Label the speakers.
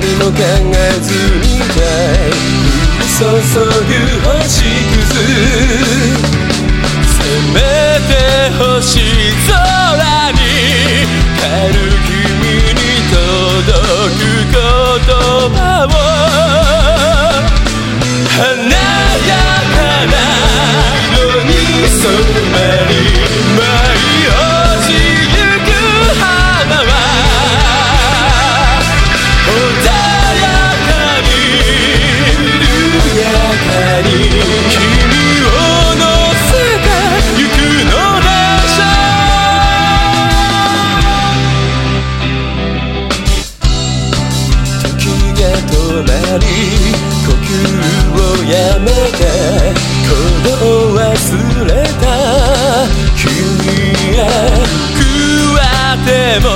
Speaker 1: 何も考えずにたい。降り注ぐ星屑せめて星空呼吸をやめて鼓動を忘れた。君へ食わっても